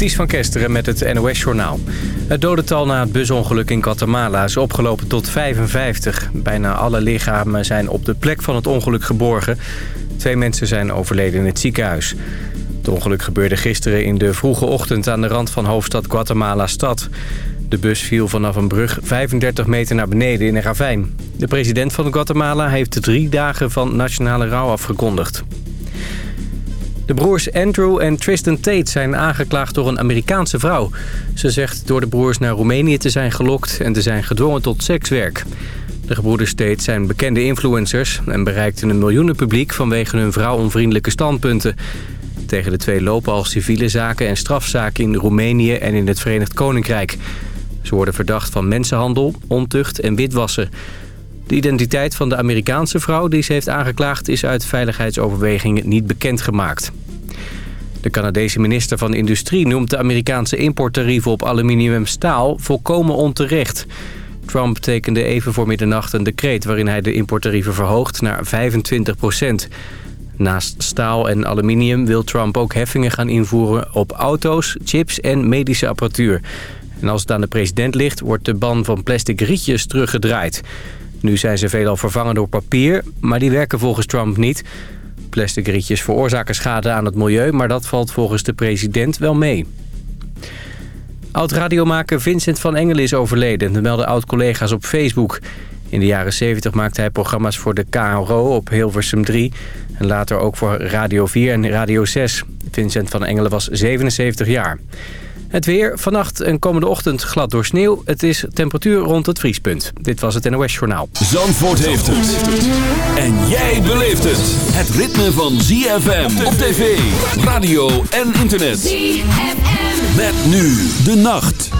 Ties van Kesteren met het NOS-journaal. Het dodental na het busongeluk in Guatemala is opgelopen tot 55. Bijna alle lichamen zijn op de plek van het ongeluk geborgen. Twee mensen zijn overleden in het ziekenhuis. Het ongeluk gebeurde gisteren in de vroege ochtend aan de rand van hoofdstad Guatemala-stad. De bus viel vanaf een brug 35 meter naar beneden in een ravijn. De president van Guatemala heeft drie dagen van nationale rouw afgekondigd. De broers Andrew en Tristan Tate zijn aangeklaagd door een Amerikaanse vrouw. Ze zegt door de broers naar Roemenië te zijn gelokt en te zijn gedwongen tot sekswerk. De gebroeders Tate zijn bekende influencers en bereikten een miljoenenpubliek vanwege hun vrouwonvriendelijke standpunten. Tegen de twee lopen al civiele zaken en strafzaken in Roemenië en in het Verenigd Koninkrijk. Ze worden verdacht van mensenhandel, ontucht en witwassen. De identiteit van de Amerikaanse vrouw die ze heeft aangeklaagd... is uit veiligheidsoverwegingen niet bekendgemaakt. De Canadese minister van Industrie noemt de Amerikaanse importtarieven op aluminium staal volkomen onterecht. Trump tekende even voor middernacht een decreet waarin hij de importtarieven verhoogt naar 25 procent. Naast staal en aluminium wil Trump ook heffingen gaan invoeren op auto's, chips en medische apparatuur. En als het aan de president ligt, wordt de ban van plastic rietjes teruggedraaid. Nu zijn ze veelal vervangen door papier, maar die werken volgens Trump niet. Plastic rietjes veroorzaken schade aan het milieu, maar dat valt volgens de president wel mee. Oud-radiomaker Vincent van Engelen is overleden, dat melden oud-collega's op Facebook. In de jaren 70 maakte hij programma's voor de KRO op Hilversum 3... en later ook voor Radio 4 en Radio 6. Vincent van Engelen was 77 jaar. Het weer, vannacht en komende ochtend glad door sneeuw. Het is temperatuur rond het vriespunt. Dit was het NOS Journaal. Zandvoort heeft het. En jij beleeft het. Het ritme van ZFM op tv, radio en internet. ZFM. Met nu de nacht.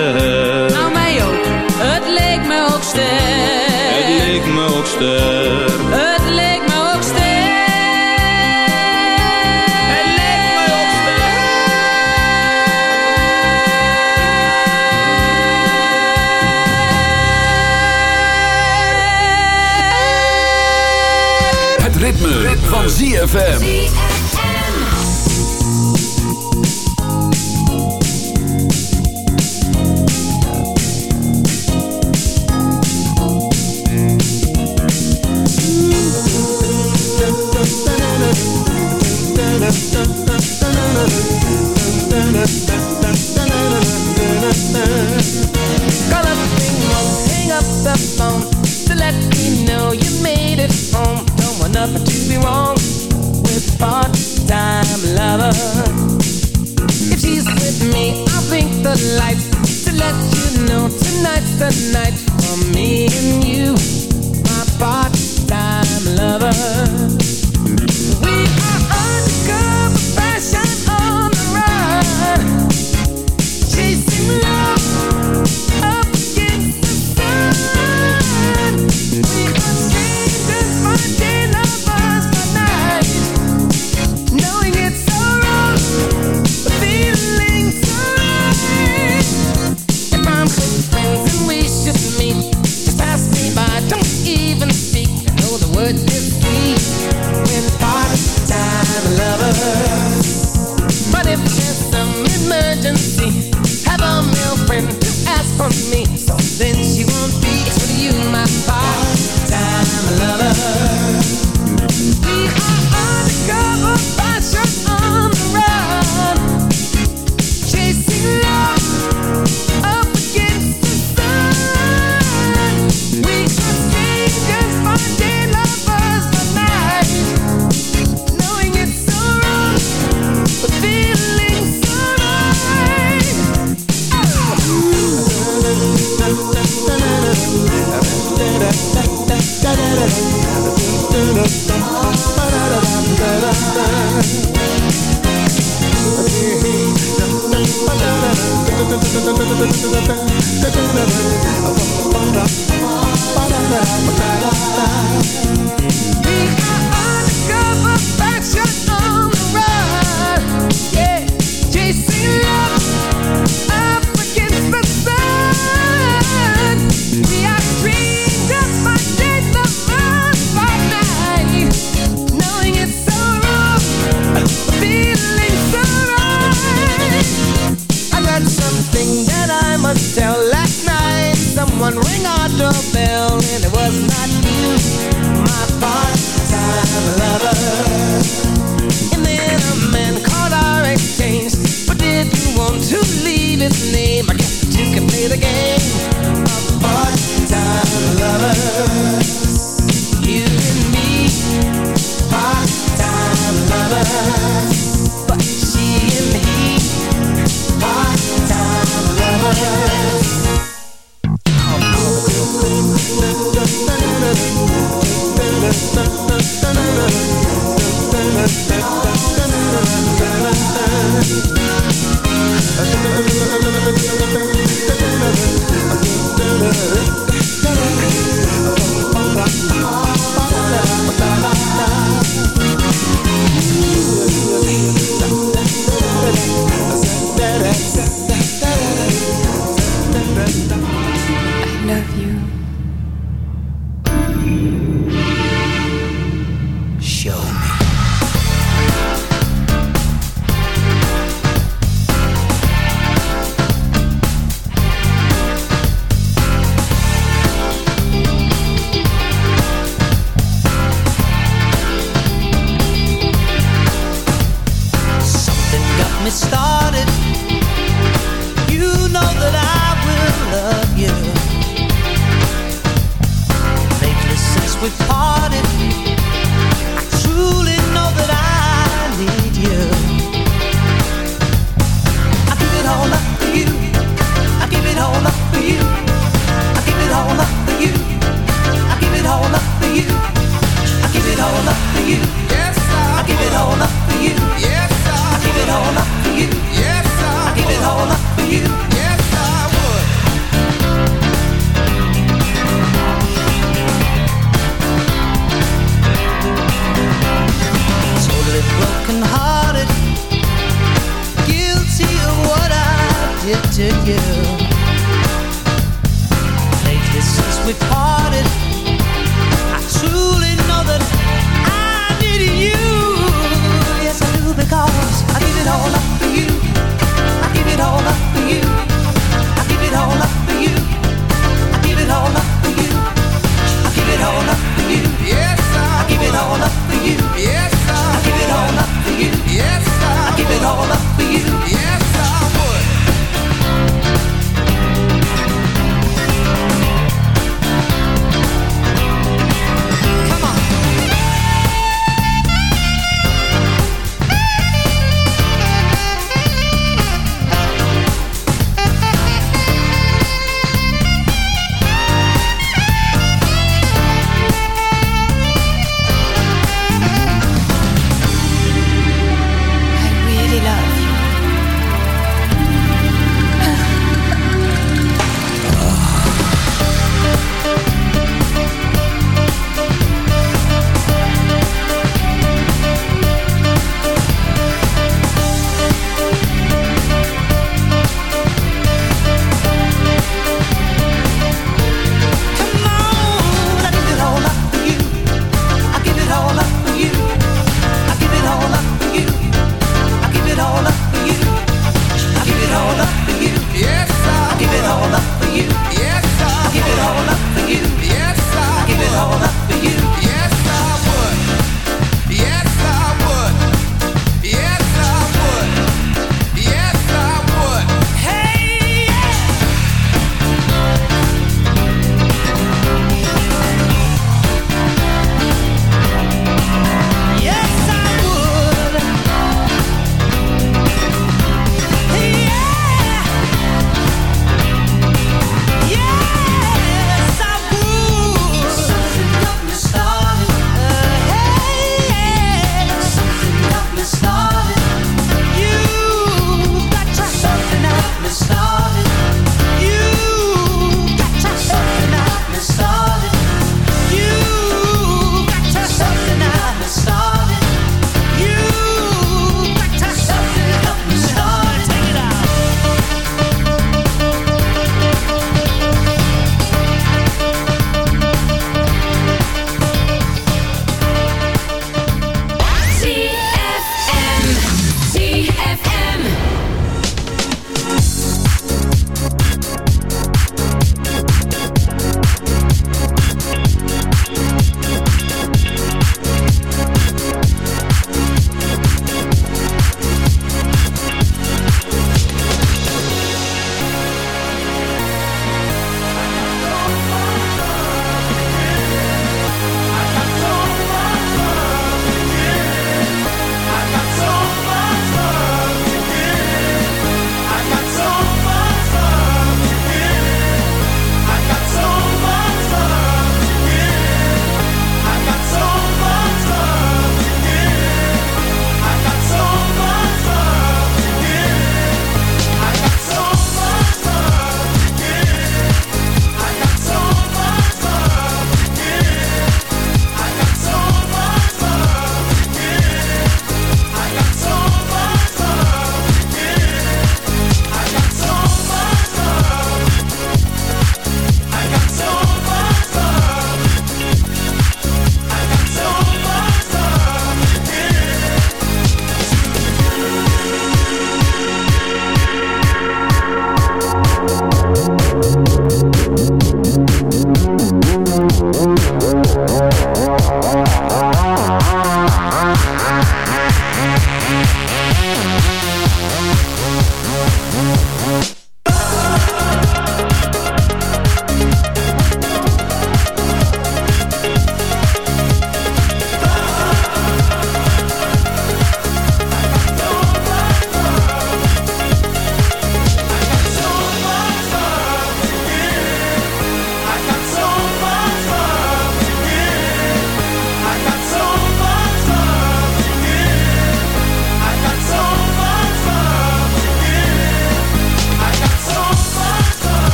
Leek me ook sterk. Het leek me ook sterk. Het leek me ook sterk. Het ritme, van ZFM. The lights to let you know tonight's the night for me and you,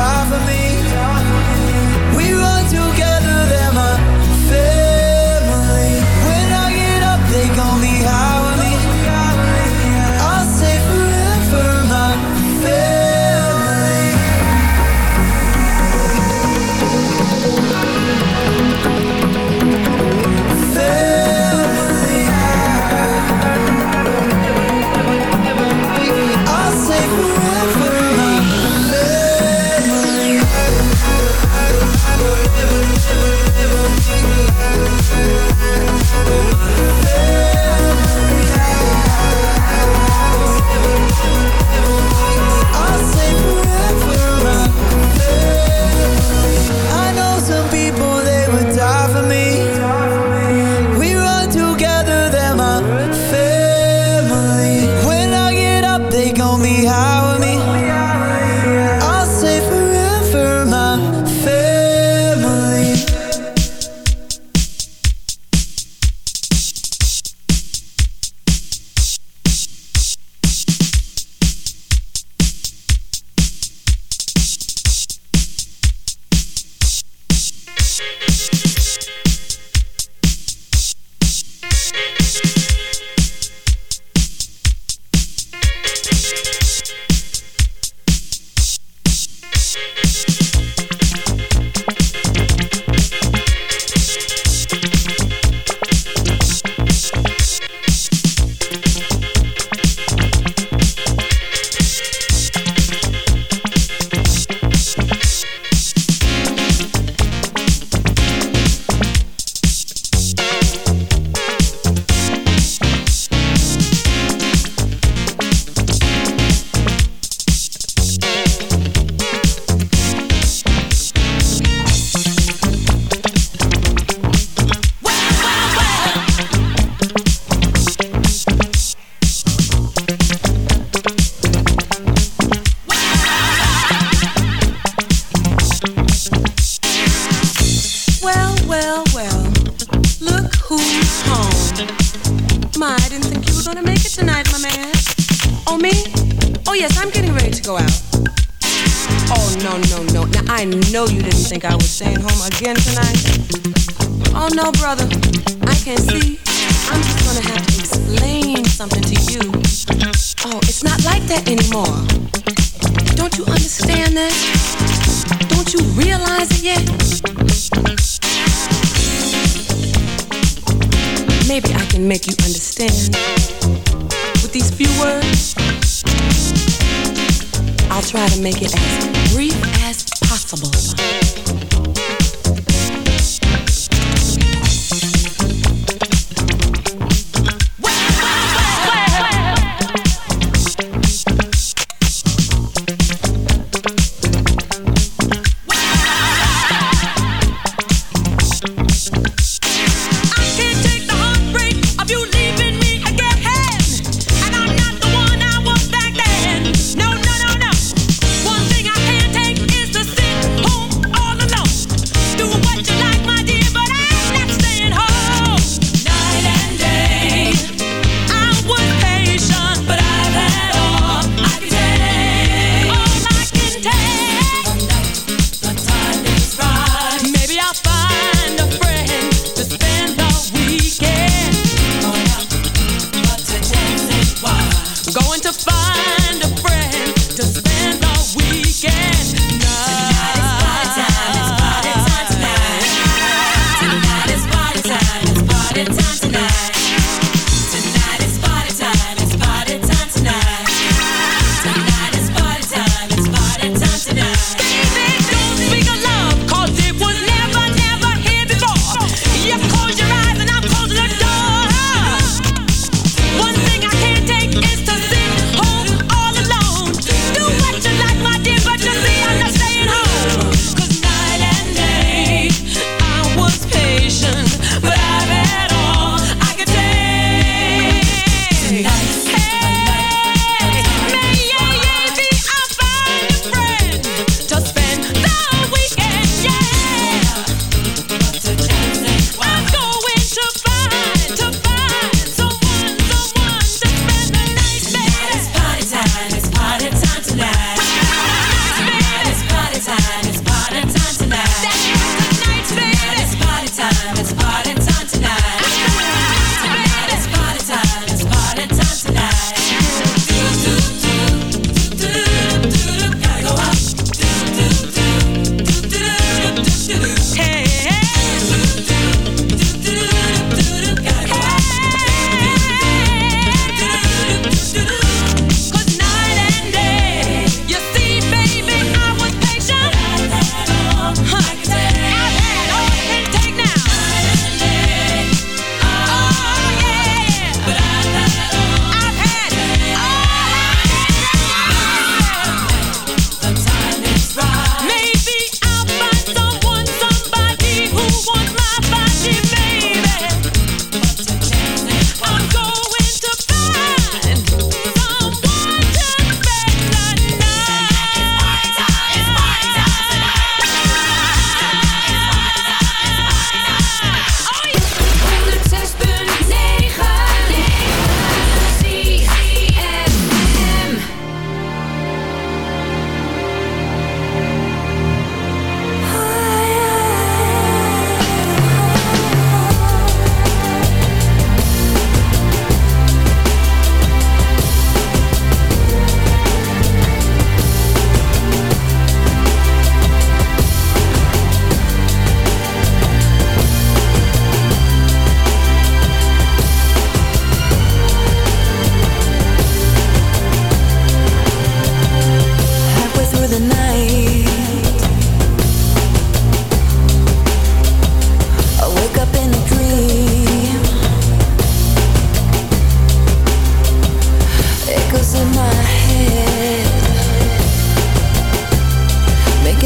die for me.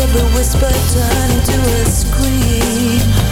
every whisper turned into a scream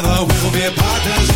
together, we will be partners.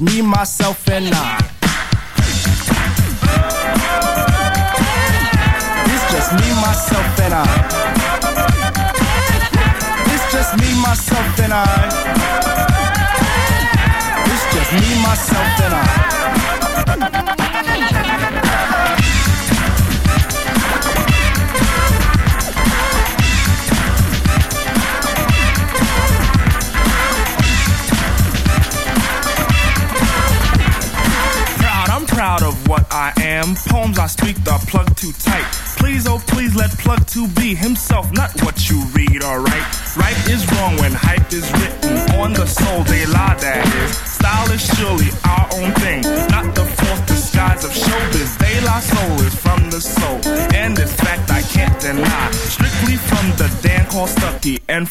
niemals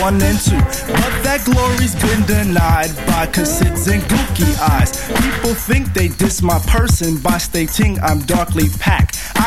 one and two. But that glory's been denied by cassids and gookie eyes. People think they diss my person by stating I'm darkly packed.